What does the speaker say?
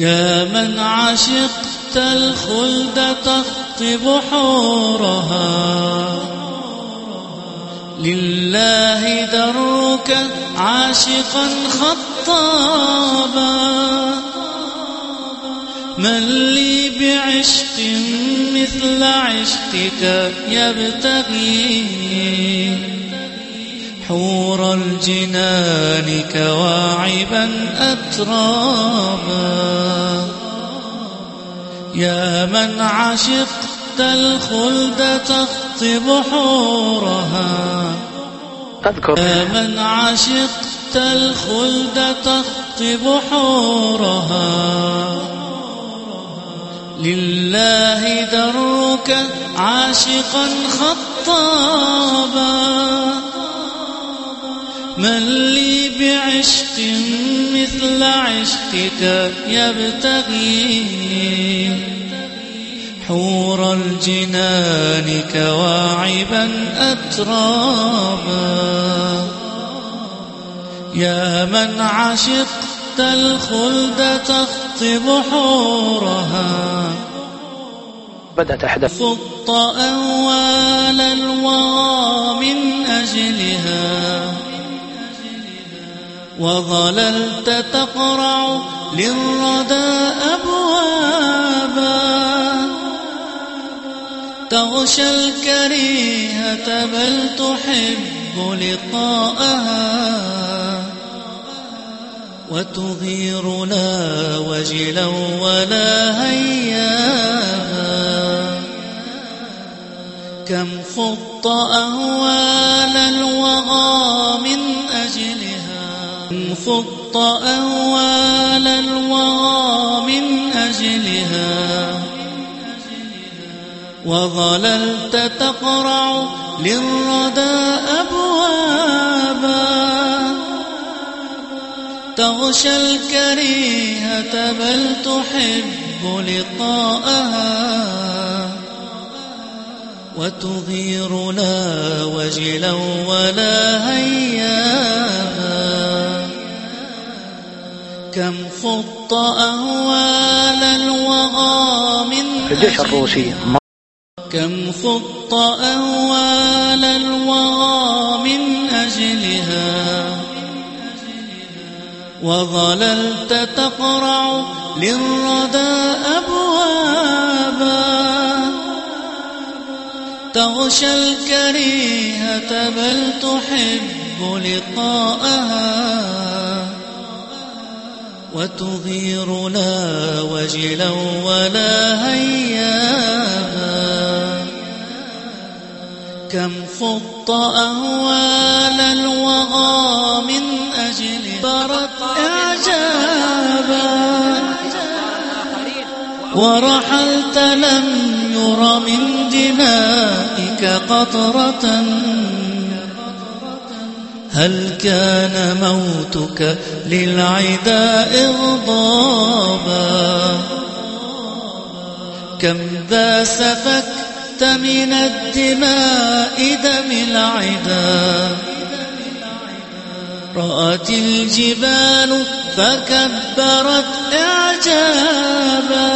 يا من عشقت الخلد تخطب حورها. لله درك عاشقا خطابا. من لي بعشق مثل عشقك يبتغي. حور الجنان كواعبا أترابا. يا من عشقت الخلد تخطب حورها. أذكر. يا من عشقت الخلد تخطب حورها. لله درك عاشقا خطابا. من لي بعشق مثل عشقك يبتغي. حور الجنان كواعبا أترابا يا من عشقت الخلد تخطب حورها. بدأت أحدث. خط أول الوغى من أجلها. وظللت تقرع للردى أبوابا. تغشى الكريهة بل تحب لقاءها. وتغير لا وجلا ولا هياها. كم خط أهوال الوغى خط أهوال الوغى من أجلها. وظللت تقرع للردى أبوابا. تغشى الكريهة بل تحب لقاءها. وتغير لا وجلا ولا هياها كم خط أهوال الوغى من الجيش الروسي. كم خط أهوال الوغى من أجلها وظللت تقرع للردى أبوابا تغشى الكريهة بل تحب لقاءها وتغير لا وجلا ولا هياها كم خط أهوال الوغى من أجل برت إعجابا. ورحلت لم ير من دمائك قطرة. هل كان موتك للعدا إغضابا كم ذا سفكت من الدماء دم العدا؟ رأت الجبال فكبرت إعجابا.